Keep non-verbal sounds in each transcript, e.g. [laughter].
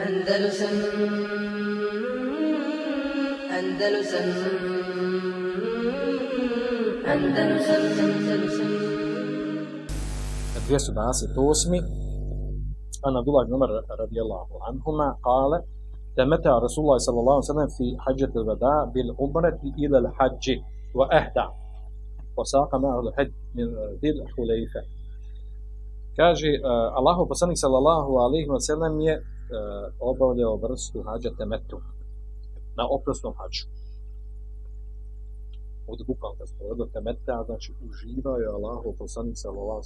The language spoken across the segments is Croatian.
Andalusam Andalusam Andalusam Andalusam 228. عن عبد الله بن عمر رضي الله عنهما قال تمتع رسول الله صلى الله عليه وسلم في حجة الوداع بالعمرة إلى الحج وأهدى وساق معه الحج من ذي الحليفة uh, Allahu poslanik wa sallam je uh, obavljao vrstu hađa temetu na oprosnom hađu. Ovdje bukvalno kad se povedo temeta, znači uživao je Allahu poslanik sallallahu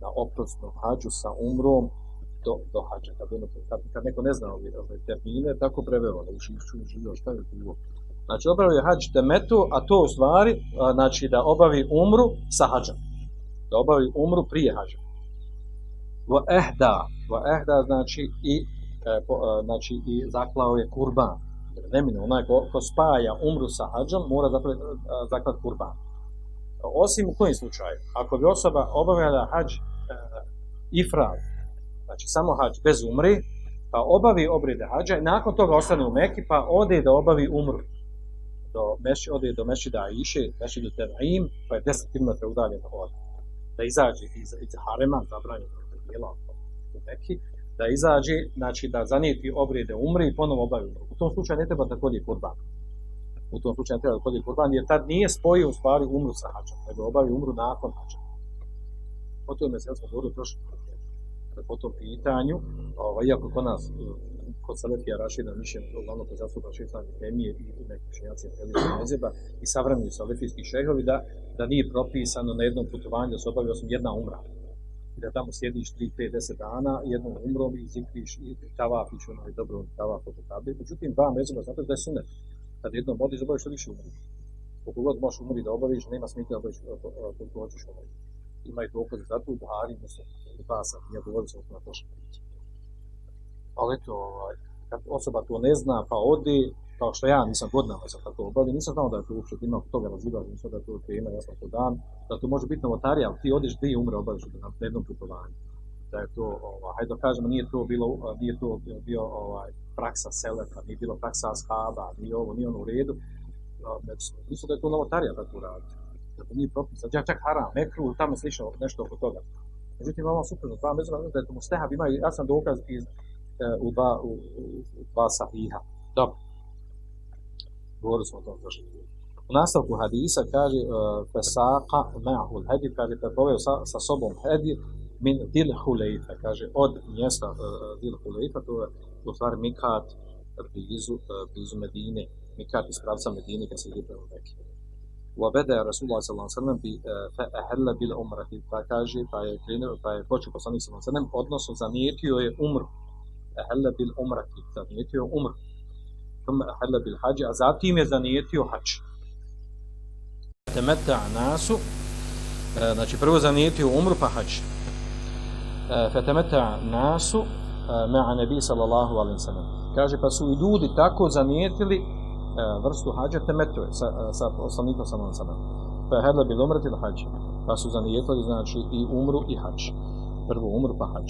na oprosnom hađu sa umrom do, do hađa. Kad, ono, kad, kad neko ne zna ove, ove termine, tako preveo, da ušišću, uživao, šta je bilo. Znači, obavio je hađ temetu, a to u stvari, znači da obavi umru sa hađom. Da obavi umru prije hađa. Va ehda, va ehda znači i, e, e, znači i zaklao je kurban. Nemino, onaj ko, ko spaja umru sa hađom, mora zaklati, zaklati kurban. Osim u kojim slučaju? Ako bi osoba obavljala hađ e, ifrad, znači samo hađ bez umri, pa obavi obrede hađa i nakon toga ostane u Meki, pa ode da obavi umru. Do meši, ode do Mešida Iše, Mešidu Tevaim, pa je 10 km udaljeno od da izađe iz, iz Harema, zabranjeno dijela u Meki, da izađe, znači da zanijeti obrede umri i ponovo obavi. U tom slučaju ne treba također kurban. U tom slučaju ne treba također kurban, jer tad nije spojio u stvari umru sa hađom, nego obavi umru nakon hađa. O tome se smo govorili prošli po tom pitanju, ovaj, iako kod nas, kod Salefija Rašida mišljen, uglavnom kod zastupa šeitanje kemije i neki učenjaci Nezeba i savremeni Salefijski šehovi, da, da nije propisano na jednom putovanju da se obavi osim jedna umra. I da tamo sjediš 3, 5, 10 dana, jednom umrom i zikriš i tavafiš onaj dobro tavaf oko kabe. Međutim, dva mezima, znate da je sunet. Kad jednom odiš, obaviš što više umri. Koliko god možeš umri da obaviš, nema smisla da obaviš koliko hoćeš umri ima i dokaze za to u Buhari, mislim, u Basa, nije govorio sam na prošle priče. Ali eto, ovaj, kad osoba to ne zna, pa odi, kao što ja nisam godinama sam tako obavio, nisam znao da je to uopće ima toga razilaženja, nisam da je to tema, jasno to dan, da to može biti novotarija, ali ti odiš dvije umre obaviš na jednom putovanju. Da je to, ovaj, hajde da kažemo, nije to bilo, nije to bio ovaj, praksa selefa, nije bilo praksa ashaba, nije ovo, nije ono u redu, mislim da je to novotarija tako raditi da to nije propisano, čak, čak haram, mekru, tamo slično nešto oko toga. Međutim, imamo suprotno, dva mezuna, da je to mustehab, ima jasan dokaz iz, e, u, dva, u, u dva sahiha. Dobro. Govorili smo o tom prošli U nastavku hadisa kaže uh, Fesaqa ma'hul hedi, kaže kad poveo sa, sa sobom hedi min dil hulejfa, kaže od mjesta uh, dil hulejfa, to je u stvari mikat blizu, uh, blizu Medine, mikat iz pravca Medine kad se ide prema Mekije. وبدا رسول الله صلى الله عليه وسلم فأهل بالعمرة pa kaže pa je krenuo pa je počeo poslanik sallallahu alejhi ve sellem odnosno zanijetio je umru ahalla bil umrati zanijetio je umru ثم bil hađi a zatim je zanijetio hađ temeta nasu znači prvo zanijetio umru pa hađ fetemeta nasu ma'a nebi sallallahu alaihi sallam kaže pa su i ljudi tako zanijetili vrstu hađa temetuje sa, sa poslanikom sallallahu alejhi ve sellem. Pa hadla bil umrati hađ. Pa su zanijetili znači i umru i hađ. Prvo umru pa hađ.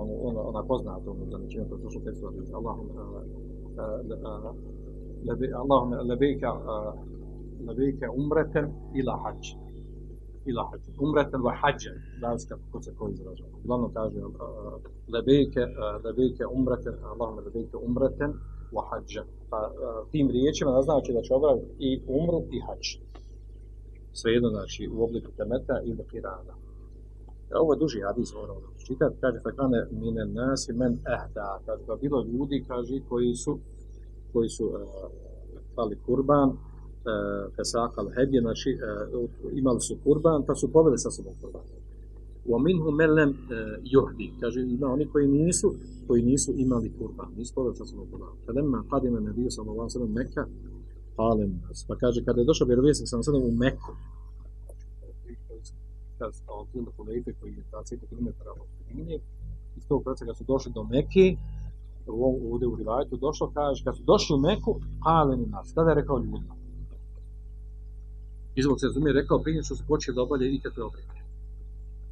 Ono, ono, ona poznata ono zaničenje, to su tekstu od Allahum Allahum lebejka lebejka umreten ila hađ. Ila hađ. Umreten wa hađen. Danas kako se ko izražava. Uglavnom kaže lebejke, lebejke umreten, Allahum lebejke umreten wa hađa. Pa tim riječima naznači da će obraviti i umru i hađ. Svejedno znači u obliku temeta i bakirana. Ovo je duži hadis, ono čitati, kaže fakane mine nasi men ehda, kaže pa bilo ljudi, kaže, koji su koji su uh, pali kurban, uh, fesakal hedje, znači uh, imali su kurban, pa su poveli sa sobom kurban. Wa minhum man lam yuhdi, kaže ima oni koji nisu koji nisu imali kurban, nisu poveli sa sobom kurban. Falamma qadima nabiy sallallahu sellem Mekka, qala pa kaže kada je došao vjerovjesnik sallallahu sellem u Meku, se od Zilda Hulejbe koji je 20 km od Medine, iz tog pravca kad su došli do Mekke, ovdje u Rivajetu došlo, kaže, kad su došli u Meku, aleni nas, tada je rekao ljudima. Izvog se razumije, rekao prije što su počeli da obavljaju ikakve obrede.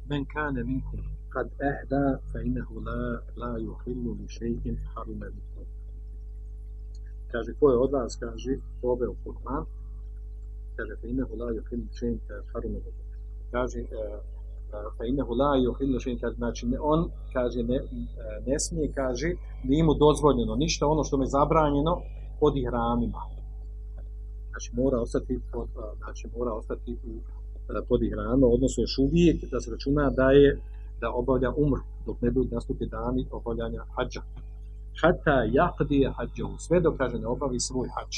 Men kane minkum kad ehda fa innehu la, la yuhillu li še'in harume minhu. Kaže, ko je od vas, kaže, poveo kurban, kaže, fa innehu la yuhillu li še'in harume minhu. Kaže, fa innehu la yuhillu znači, on, kaže, ne, ne smije, kaže, nije mu dozvoljeno ništa ono što mu je zabranjeno pod. Znači, mora ostati, pod, znači, mora ostati u, pod ihramima, odnosno još uvijek da se računa da je da obavlja umru, dok ne budu nastupi dani obavljanja hađa. Hata jaqdije hađahu, sve dok kaže ne obavi svoj hađ.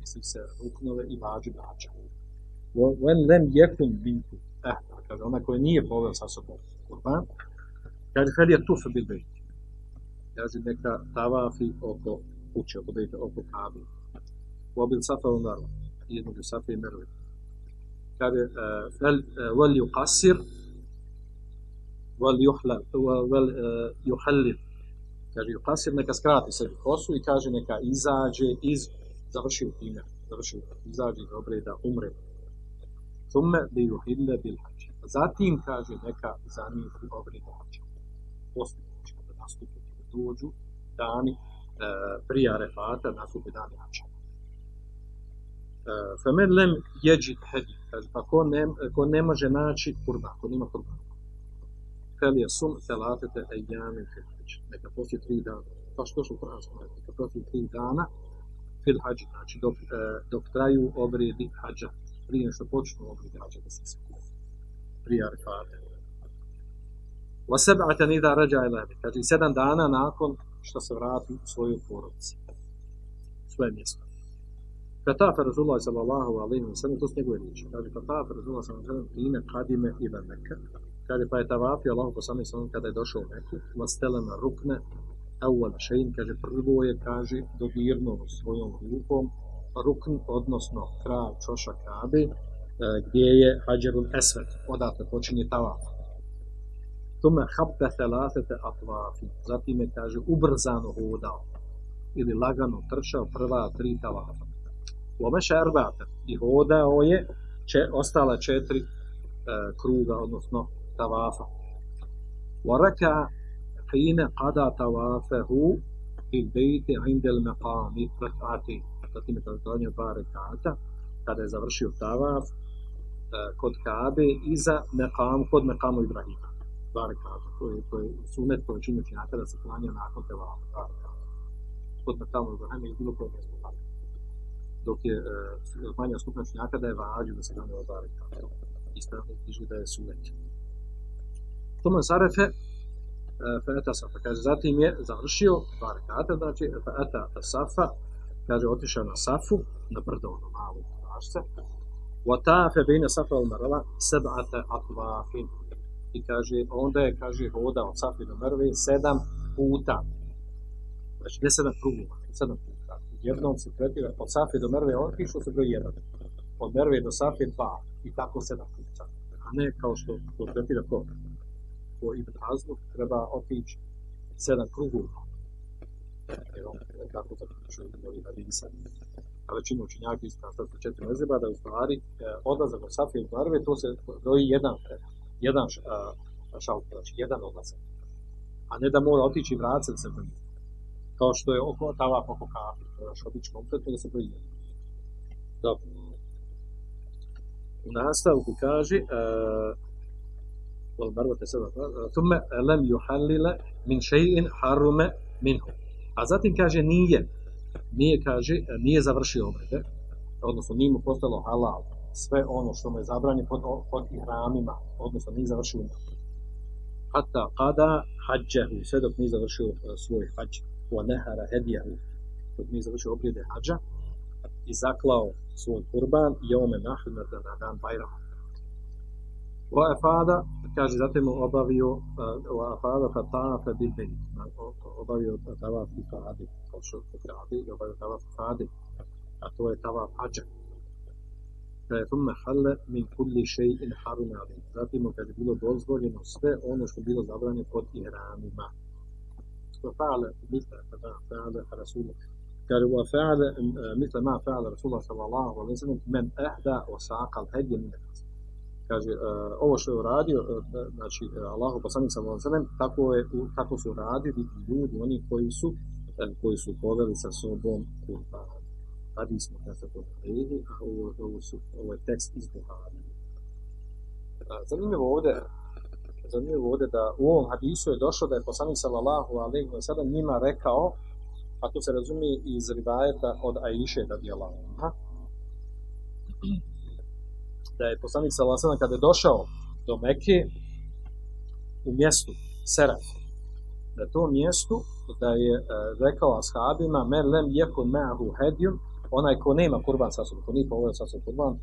Misli se ruknove i vađu hađa. وان لم يكن منكم احد كذا هناك ونية فهو صلى الله عليه وسلم كذا خلي يطوف بالبيت يعني نكا توافي اوكو كوتشا بديت اوكو كابي وبالصفا والمروة يدنو بالصفا والمروة كذا فل وليقصر وليحلل وليحلل كذا يقصر نكا سكراتي سيدي خوصو يكاجي نكا ازاجي از završio time, završio izađi dobre da umre. Juhille bil hađi. Zatim, kaže, neka zanijeti obreda hađa. Znači, kada nastupi, dođu dani e, prije arefata, nastupi dani hađa. Femen lem jeđi hedi, kaže, pa ko ne, ko ne može naći kurban, ko nima kurban, fel je sum telatete ejame fil hađ. Neka poslije tri dana, pa što što Kur'ansko neka poslije tri dana fil hađ, znači dok, e, dok traju obredi hađa, prije što počnu obredi hađa da se skupi, prije arifate. Wa seb'ata nida rađa ilani, kaže sedam dana nakon što se vrati u svoju porodici, svoje mjesto. Fatafa Rasulullah sallallahu alaihi wa sallam, to su njegove riječi, kaže Fatafa Rasulullah sallallahu alaihi wa sallam, ine kadime ila Mekke, kaže pa je tavafio Allah poslanik sallam kada je došao u Meku, vastelena rukne, awal šein, kaže prvo je, kaže, dodirnuo svojom rukom rukn, odnosno kraj čoša Kabe, gdje je Hađarul Esved, odatle počinje tavaf. Tome habbe thelatete atvafi, zatim je, kaže, ubrzano hodao, ili lagano trčao prva tri tavafa. Lomeše erbate, i hodao je če, ostala četiri e, kruga, odnosno tavafa. Waraka hine qada tavafahu il bejti indel maqami rak'ati. Zatim je klanjao dva rekata, kada je završio tavaf kod Kabe iza meqam, kod meqamu Ibrahima. Dva rekata, to je, to je sunet koji čini učenjaka da se klanja nakon. Dva rekata. Kod meqamu Ibrahima ili bilo koje mjesto. Dok je uh, klanja skupna učenjaka da je vađu da se klanja dva rekata. Ispravno knjiži da je sunet. Tome Zarefe, Feta Safa, kaže, zatim je završio dva rekata, znači, Feta Safa, kaže, otišao na Safu, na brdo, ono malo prašce, Watafe bejne Safa al Marala, seb'ate atvafin. I kaže, onda je, kaže, hoda od Safi do Merve sedam puta. Znači, ne sedam krugova, sedam puta. Jednom se tretira, od Safi do Merve, on pišu se broj jedan. Od Merve do Safi dva. I tako sedam puta. A ne kao što, što tretira ko? Ko Ibn treba otići sedam krugova. Jer on tako zaključuje mnogi hadisa. A većinu učenjaka ispravstva sa četiri mezeba da u stvari e, odlazak od Safi do Merve, to se broji jedan, jedan šalk, znači jedan odlazak. A ne da mora otići i vratiti se broji. Kao što je oko tavaf oko kafe, to je još obično kompletno da se broji jedan. Dobro. U nastavku kaže والمروة سبع ثم لم يحلل من شيء حرم منه a zatim kaže nije nije kaže nije završio obrede odnosno nije mu postalo halal sve ono što mu je zabranjeno pod, pod ihramima odnosno nije završio hatta kada hađahu sve dok nije završio svoj hađ wa nehara hedijahu dok nije završio obrede hađa i zaklao svoj kurban i ome nahmeda na dan Bajrama. Fa tafa bil bejt. Obavio tavaf i fadi, kao što je fadi, i obavio tavaf i fadi. A to je tavaf hađa. Thumme halle min kulli še'in harun ali. Zatim kad je bilo dozvoljeno sve ono što je bilo zabranjeno pod ihramima. Wa fa'ale, misle, fa'ale Rasulullah قال وفعل مثل ما فعل رسول الله صلى الله عليه وسلم من أهدى وساق الهدي من الناس kaže, uh, ovo što je uradio, uh, znači, uh, Allahu poslanik sellem, tako, je, tako su radili ljudi, oni koji su, koji su poveli sa sobom kurban. Hadis smo kada to naredi, a ovo, ovo, su, ovo je tekst iz Buhari. Zanimljivo ovdje, zanimljivo ovdje da u ovom hadisu je došlo da je poslanik sallallahu alejhi ve sellem njima rekao, a to se razumije iz rivajeta od Aisha radijallahu anha, da je poslanik sallallahu kada je došao do Mekke u mjestu Seraf, da to mjestu da je e, rekao ashabima men lem yekun ma'hu hadiyun onaj ko nema kurban sa sobom, ko nije poveo sa sobom kurban,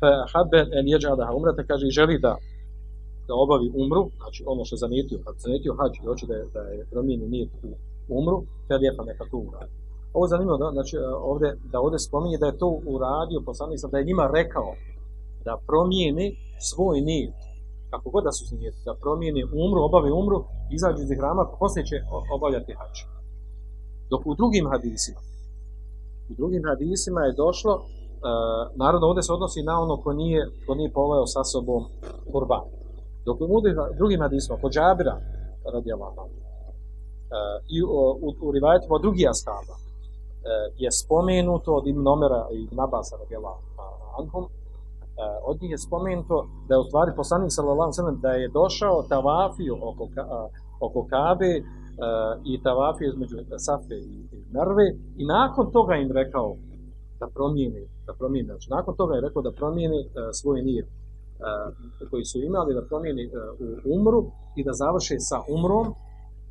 fa habbe en jeđadaha umrata, kaže i želi da da obavi umru, znači ono što je zanijetio, kad zanijetio hađ i hoće da je, da je promijeni nijet u umru, kad lijepa neka to uradi. Ovo je zanimljivo, da, znači, ovdje, da ovdje spominje da je to uradio poslanik da je njima rekao da promijeni svoj nijet, kako god da su nijeti, da promijeni umru, obavi umru, izađu iz hrama, poslije će obavljati hač. Dok u drugim hadisima, u drugim hadisima je došlo, uh, naravno ovdje se odnosi na ono ko nije, ko nije poveo sa sobom kurban. Dok u drugim hadisima, kod Džabira, radi Allah, uh, i u, u, u rivajetima od drugih ashaba, uh, je spomenuto od Ibn Omera i Ibn Abasa, radi Allah, od njih je spomenuto da je u stvari poslanik sallallahu alejhi da je došao tavafio oko uh, oko Kabe uh, i tavafio između Safe i, Merve i nakon toga im rekao da promijeni, da promijeni, znači nakon toga je rekao da promijeni uh, svoj nijet koji su imali da promijeni u umru i da završe sa umrom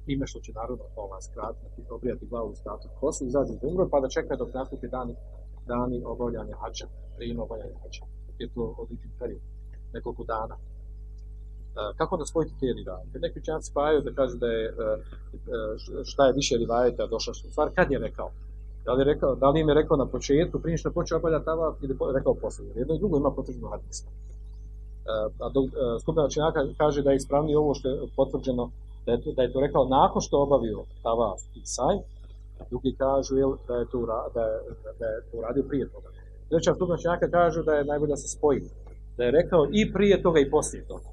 ime što će naravno ovaj skratiti, obrijati glavu i skratiti kosu, izađu iz umru pa da čekaju dok nastupi dani, dani obavljanja hađa, prije obavljanja hađa je to odličan period, nekoliko dana. Uh, kako da spojiti te rivajete? Neki učenjaci spajaju da kažu da je uh, šta je više rivajeta došlo što stvar, kad je rekao? Da li, je rekao, da li im je rekao na početku, prije što je počeo obavljati tava, ili rekao poslije? Jedno i drugo ima potvrđeno hadisa. A do, uh, skupina učenjaka kaže da je ispravnije ovo što je potvrđeno, da je to, da je to rekao nakon što je obavio tava i saj, drugi kažu da, je to, da, je, da je to uradio prije toga. Treća skupina činjaka kažu da je najbolje da se spoji. Da je rekao i prije toga i poslije toga.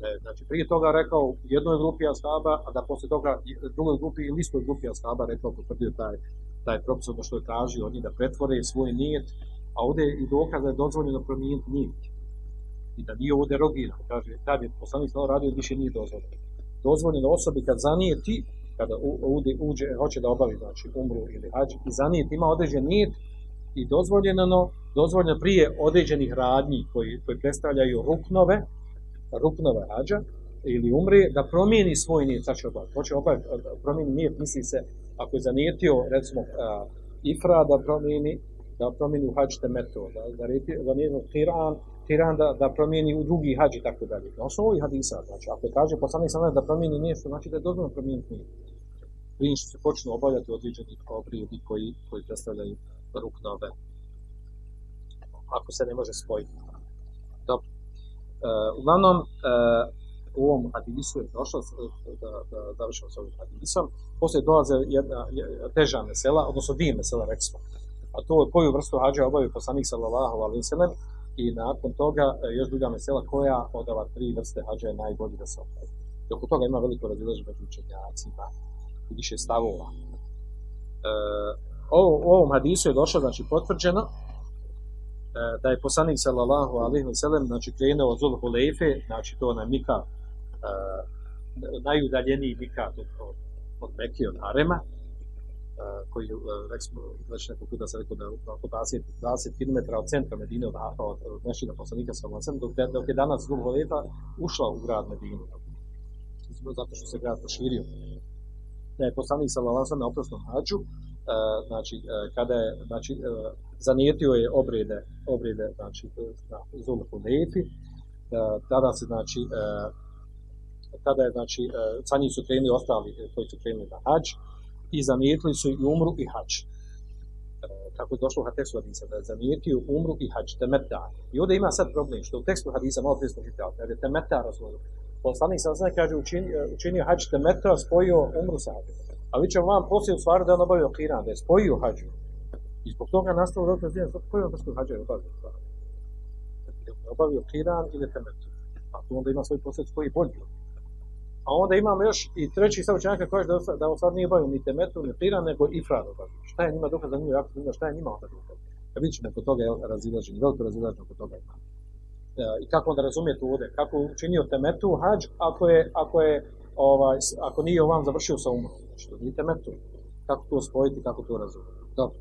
Da je, znači, prije toga rekao jednoj grupi ashaba, a da poslije toga drugoj grupi ili istoj grupi ashaba rekao, potvrdio taj, taj propis, ono što je tražio od njih da pretvore svoj nijet, a ovdje je i dokaz da je dozvoljeno promijeniti nijet. I da nije ovdje rogina, kaže, kad je poslanik stalo radio, više nije dozvoljeno. Dozvoljeno osobi kad zanijeti, kada uđe, uđe, hoće da obavi, znači umru ili hađ, i zanijeti ima određen nijet, i dozvoljeno, dozvoljeno prije određenih radnji koji, koji predstavljaju ruknove, ruknove hađa ili umri, da promijeni svoj nijet, sad će obaviti. Hoće obaviti, promijeni nijet, misli se, ako je zanijetio, recimo, uh, ifra da promijeni, da promijeni u hađ temetu, da, da, da nijetio tiran, tiran da, da promijeni u drugi hađ i tako dalje. Na osnovu ovih hadisa, znači, ako kaže poslanik sam da promijeni nijet, znači da je dozvoljeno promijeniti nijet. Prije što se počnu obavljati određeni obrijedi koji, koji predstavljaju ruknove ako se ne može spojiti. E, uglavnom, e, u ovom hadisu je došlo, da, da završimo sa ovim hadisom, poslije dolaze jedna, teža mesela, odnosno dvije mesela, reksmo. A to je koju vrstu hađa obavio poslanik sallallahu alaihi sallam i nakon toga e, još druga mesela koja od ova tri vrste hađa je najbolji da se obavi. Dok toga ima veliko razilaženje među učenjacima i više stavova. E, ovo, u ovom hadisu je došlo, znači potvrđeno, e, da je poslanik sallallahu alaihi wa sallam, znači krenuo od Zulhulejfe, znači to na Mika, e, najudaljeniji Mika od, od, Mekije, od Harema, e, koji, reksmo, već neko puta se rekao da je oko 20, 20 km od centra Medine, od, od, od Mešina poslanika sallallahu alaihi wa sallam, dok, je danas Zulhulejfa ušla u grad Medinu, zato što se grad proširio. Da je poslanik sallallahu alaihi wa sallam na oprosnom hađu, znači uh, kada je znači uh, zanijetio je obrede obrede znači na Zulhu Lefi tada se znači tada je znači sa njih su krenuli ostali koji su krenuli na hađ i zanijetili su i umru i hađ. Kako je došlo u tekstu hadisa da je zanijetio umru i hađ temeta i ovdje ima sad problem što u tekstu hadisa malo prije smo čitali da je temeta razvoju poslanik sam znači kaže učinio, učinio hađ temeta spojio umru sa hađom Ali će vam poslije u stvari da on obavio kiran, da je spojio hađu. I zbog toga nastalo rok na zijem, koji on vrstu hađa je obavio stvari? je obavio kiran ili temetu. A tu onda ima svoj posljedic koji je bolji. A onda imamo još i treći stav učenjaka koji da, da on nije obavio ni temetu, ni kiran, nego ifrad obavio. Šta je njima dokaz zanimljivo, jako zanimljivo, šta je njima onda dokaz? Ja vidjet ćemo kod toga je razilaženje, veliko razilaženje kod toga ima. E, I kako onda razumijete ovdje, kako učinio temetu hađ ako je, ako je ovaj, ako nije ovam završio sa umrom, što nije temetu. Kako to spojiti, kako to razumjeti. Dobro.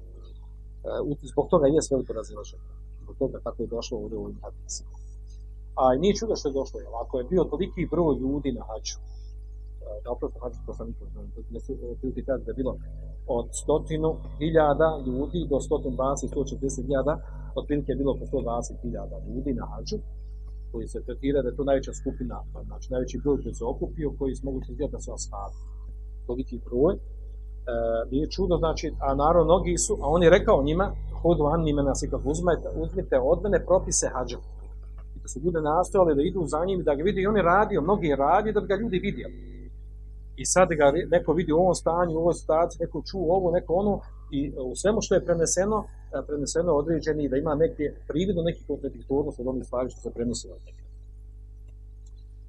E, zbog toga je veliko razilaženje. Zbog toga tako je došlo ovdje u ovim hadisima. A nije čudo što je došlo, jer ako je bio toliki broj ljudi na hađu, da oprosto hađu to sam prilike kaže da je bilo od stotinu hiljada ljudi do 120, 140 hiljada, otprilike je bilo oko 120 hiljada ljudi na hađu, koji se tretira da je to najveća skupina, znači najveći broj koji se okupio, koji se mogu tretira da su ashabi. Toliki broj. E, nije čudo, znači, a narod mnogi su, a on je rekao njima, hodu an njima nas i kako uzmete, uzmite od mene propise hađa. I da su ljude nastojali da idu za njim, da ga vidi i on je radio, mnogi je radio da bi ga ljudi vidjeli. I sad ga neko vidi u ovom stanju, u ovoj situaciji, neko čuo ovo, neko ono, i u svemu što je preneseno, preneseno određeni, da ima neke prividno neki kontradiktornost od onih stvari što se prenosi od njega.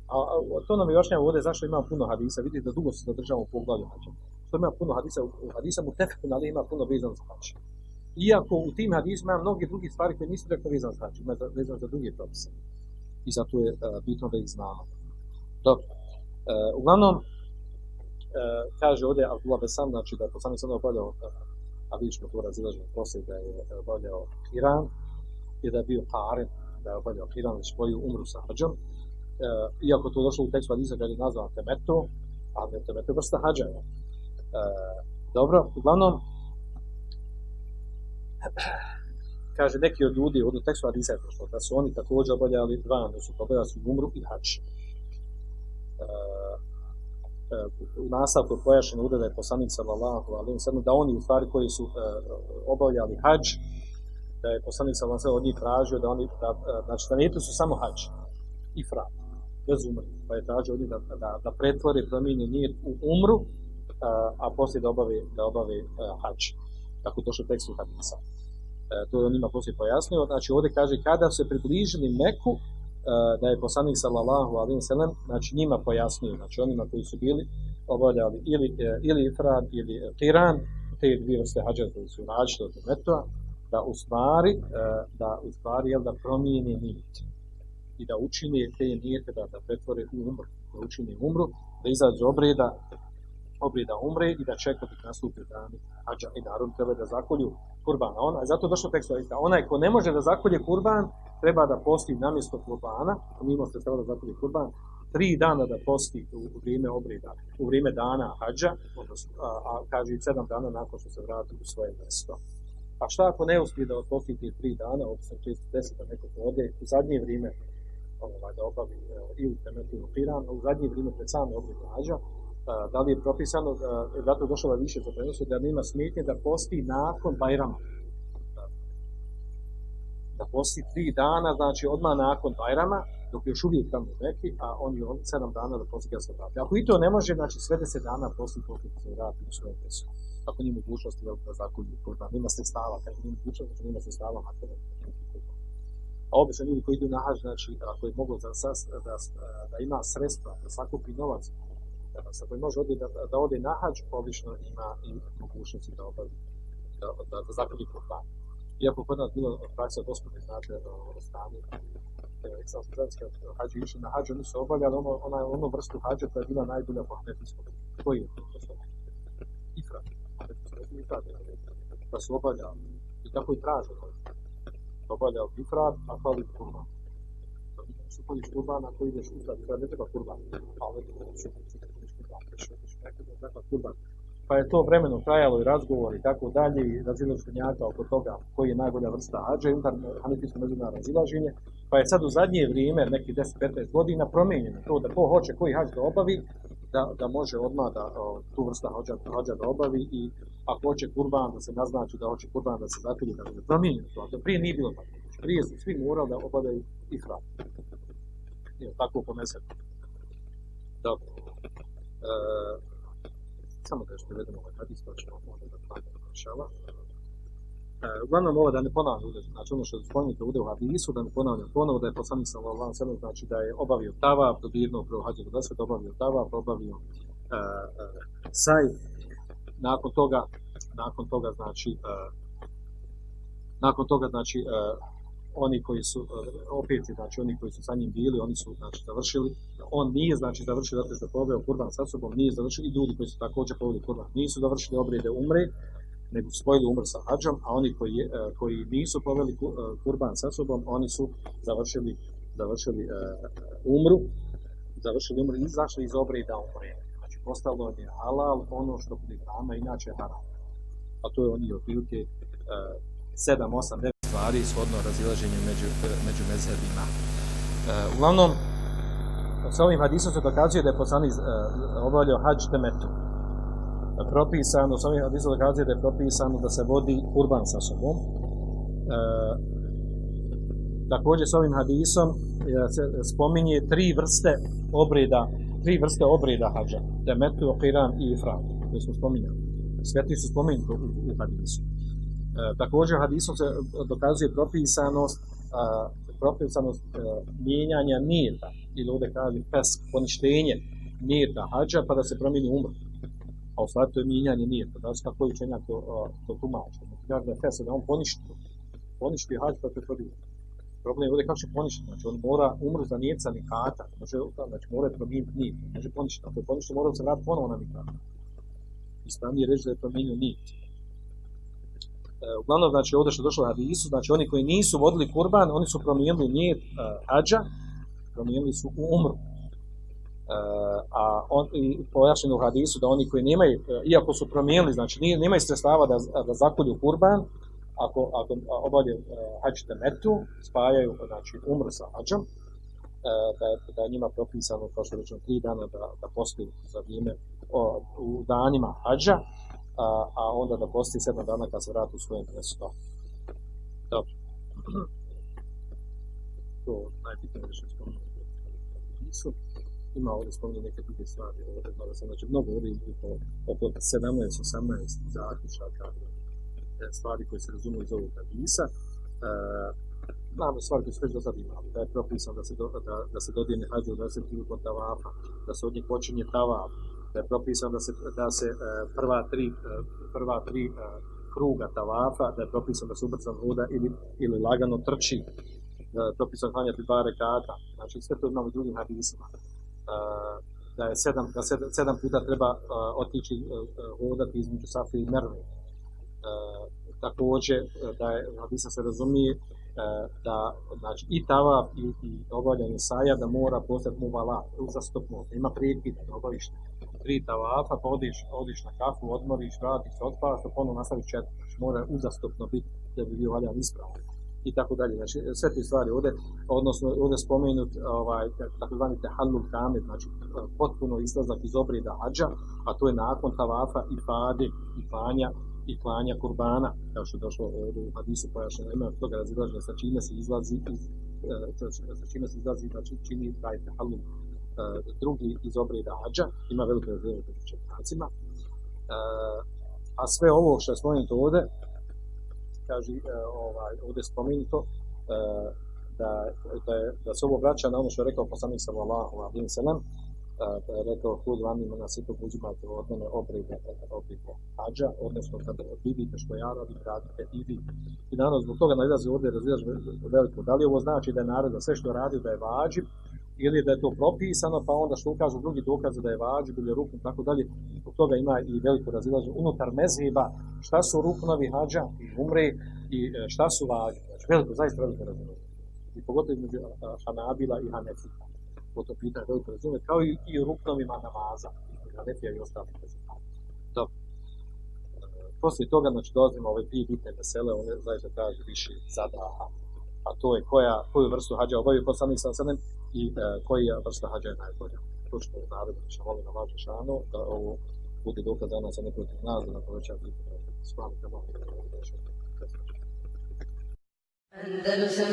A, a, to nam još ovdje zašto ima puno hadisa. Vidite da dugo se zadržavamo u poglavlju hađa. Što ima puno hadisa, u hadisa mu tefekun, ali ima puno vezan za hađa. Iako u tim hadisima ima mnogi drugi stvari koje nisu direktno vezan za hađa, ima vezan za druge propise. I zato je uh, bitno da ih znamo. Dobro. Uh, uglavnom, uh, kaže ovdje Abdullah Besan, znači da je poslanik sada obavljao a vidjet ćemo to razilaženje poslije da je obavljao Iran i da je bio Karen, da je obavljao Iran, da spojio umru sa hađom. E, iako to došlo u tekstu Hadisa kad je nazvan Temeto, ali je Temeto vrsta hađa. E, dobro, uglavnom, kaže neki od ljudi, od tekstu Hadisa je prošlo, da su oni također obavljali dva, da su obavljali su umru i hađ. E, u nastavku je pojašeno ovdje da je poslanik sallallahu alejhi ve sellem da oni u stvari koji su obavljali hadž da je poslanik sallallahu alejhi od njih tražio da oni da znači da ne su samo hadž i frat bez umre pa je tražio od njih da, da, da pretvore promijeni nijet u umru uh, a poslije da obave da uh, hadž tako došlo tekst u hadisa uh, to je on ima poslije pojasnio. Znači ovdje kaže kada se približili Meku da je poslanik sallallahu alejhi ve sellem znači njima pojasnio znači onima koji su bili obavljali ili e, ili ifrad ili qiran te dvije vrste hadža koji su načeli od metoa da u stvari e, da u stvari jel da promijene nijet i da učine te nijete da, da pretvore u umru da učine umru da izađu obreda obreda umre i da čeka dok nastupi dan hađa i naravno treba da zakolju kurban. A ona, zato došlo tekst onaj ko ne može da zakolje kurban, treba da posti namjesto kurbana, mimo se treba da zakolje kurban, tri dana da posti u, vrijeme obreda, u vrijeme dana hađa, odnosno, a, kaže i sedam dana nakon što se vrati u svoje mjesto. A šta ako ne uspije da posti ti tri dana, odnosno često deset da neko ode u zadnje vrijeme ovaj, da obavi e, i u temetu u zadnje vrijeme pred same obrede hađa, da li je propisano, zato je došlo više za prenosu, da nema smetnje da posti nakon Bajrama. Da posti tri dana, znači odmah nakon Bajrama, dok još uvijek tamo neki, a on je on sedam dana da posti kada se vrati. Ako i to ne može, znači sve deset dana posti posti se vrati u svoje mjesto. Ako nije mogućnosti da kurban, nema sredstava, kad nije mogućnosti, znači nema sredstava, makar a obično ljudi koji idu na hađ, znači ako je mogu da, da, da, ima sredstva, da sakupi novac, sa koji može odi da, da ode na hađ, obično ima i mogućnosti da obavi, da, da, da zaključi kurban. Iako kod nas bilo praksa gospodine, znate, o sam ženski hađi išli na hađu, oni su obavljali ono, ono, ono vrstu hađa koja je bila najbolja po hanefijskom. Koji je to? Ifrat. Ifrat. Da su obavljali. I tako i traže. Obavljali ifrat, a hvali kurban. Su koji kurban, ako ideš ifrat, ne treba kurban. Pa je to vremeno trajalo i razgovor i tako dalje i razilaženjaka oko toga koji je najbolja vrsta i unutar međunarodno razilaženje. Pa je sad u zadnje vrijeme, neki 10-15 godina, promijenjeno to da ko hoće koji hađ da obavi, da, da može odmah da o, tu vrsta hađa, hađa da obavi i ako hoće kurban da se naznači da hoće kurban da se zakolje, da je promijenjeno to. Da prije nije bilo tako. Prije su svi morali da obavaju i hrat. Je tako poneseno. Dobro. E, samo da još prevedemo ovaj hadis, pa ćemo onda da pravimo inšala. E, uglavnom ovo da ne ponavljam znači ono što je spomenuto ovdje u hadisu, da ne ponavljam ponovo da je poslanik ve sellem znači da je obavio tavaf, dodirnuo prvo hađe do desvet, obavio tavaf, obavio uh, uh, saj, nakon toga, nakon toga znači uh, nakon toga znači uh, oni koji su uh, opet znači oni koji su sa njim bili, oni su znači završili. On nije znači završio zato što je poveo kurban sa sobom, nije završio i ljudi koji su također poveli kurban nisu završili obrede umre, nego spojili umr sa hađom, a oni koji, koji nisu poveli ku- kurban sa sobom, oni su završili završili umru, završili umru i izašli iz obreda umre. Postalo je halal ono što kod ihrama inače haram. A to je oni otprilike uh, 7, 8, 9 stvari shodno razilaženju među, među mezhebima. E, uglavnom, s ovim hadisom se dokazuje da je poslanik obavljao hađ temetu. Propisano, s ovim hadisom dokazuje da je propisano da se vodi kurban sa sobom. E, također s ovim hadisom e, se spominje tri vrste obreda, tri vrste obreda hađa. Temetu, okiran i ifran, koje smo spominjali. Sve ti su spomenuti u, u hadisu. E, također hadisom se dokazuje propisanost a, propisanost a, mijenjanja nijeta ili ovdje kaže pes, poništenje nijeta hađa pa da se promijeni umr. A u stvari to je mijenjanje nijeta. Da li kako je učenjak to, to tumače? Kaže da je da on poništio. Poništio hađ pa to je. Problem je ovdje kako će poništiti. Znači on mora umru za nijet sa nikata. Može, znači mora promijeniti nijet. Može poništiti. Ako je poništio mora se vratiti ponovo na nikata. Ispravnije reći da je promijenio nijet. E, uglavnom, znači, ovdje što je došlo hadisu, znači, oni koji nisu vodili kurban, oni su promijenili nijet uh, hađa, promijenili su u umru. Uh, a on, i pojašnjeno u hadisu da oni koji nemaju, uh, iako su promijenili, znači, nemaju sredstava da, da zakolju kurban, ako, ako obavljaju uh, hađ temetu, spajaju, znači, umru sa hađom, uh, da, da je njima propisano, kao što rečemo, tri dana da, da postoji za vrijeme u danima hađa, a, a onda da postoji sedam dana kad se vrati u svoje mjesto. Dobro. [clears throat] To najbitnije što je spomenuto nisu. Ima ovdje spomenuti neke druge stvari. Ovdje, znači, mnogo ovdje oko, oko 17-18 zaključaka e, stvari koje se razumiju iz ovog hadisa. E, Naravno, stvari koje su već do sad imali, da je propisan da se, do, da, da se dodijene hađu od 10 prilikom tavafa, da se od njih počinje tavaf, da je propisan da se, da se uh, prva tri, prva tri kruga tavafa, da je propisan da se ubrzan hoda ili, ili lagano trči, da je propisan klanjati dva rekata, znači sve to imamo u drugim hadisima. Da je sedam, da sedam, sedam puta treba otići hodati između Safi i Merve. Također da je hadisa se razumije da znači i tavaf i, i obavljanje saja da mora postati muvala uzastopno. Ima prekid da obaviš tri tavafa pa odiš, odiš na kafu odmoriš, vratiš se odspavaš pa ponovno nastaviš četiri. Znači mora uzastopno biti da bi bio valjan ispravan i tako dalje. Znači sve te stvari ovdje odnosno ovdje spomenut ovaj takozvani tahallul kamil znači potpuno izlazak iz obreda hađa a to je nakon tavafa i fade i panja i klanja kurbana, kao što je došlo u hadisu pojašnjeno, ima toga razilaženja sa čime se izlazi iz, sa čime se izlazi, znači čini taj tahalum drugi iz obreda hađa, ima veliko razilaženje među četvracima. A sve ovo što je spomenuto ovdje, kaže ovaj, ovdje spomenuto, da, da, je, da se ovo vraća na ono što je rekao poslanik sallallahu alaihi sallam, da je rekao hud vani na situ uzimate od mene obride, obride hađa, odnosno kada vidite što ja radim, radite i vi. I naravno zbog toga nalazi ovdje razilaž veliko. Da li ovo znači da je narod da sve što radi da je vađib, ili da je to propisano, pa onda što ukažu drugi dokaze da je vađib ili rukn, tako dalje. Zbog toga ima i veliko razilaženje unutar mezheba, šta su ruknovi hađa i umre i šta su vađib. Znači veliko, zaista veliko razilaženje. I pogotovo između Hanabila i Hanefika po to pitanje veliko razume, kao i, i ruknovima namaza, Hanefija i ostalih rezultata. Dobro. E, poslije toga, znači, dolazimo ove dvije bitne vesele, one zaista kažu više zadaha, a to je koja, koju vrstu hađa obavio poslanik sa sedem i e, koja vrsta hađa je najbolja. To što je naravno, što volim na vađu šanu, da ovo bude dokaz za nas, a ne protiv nas, da poveća biti s vami, da da Andalusam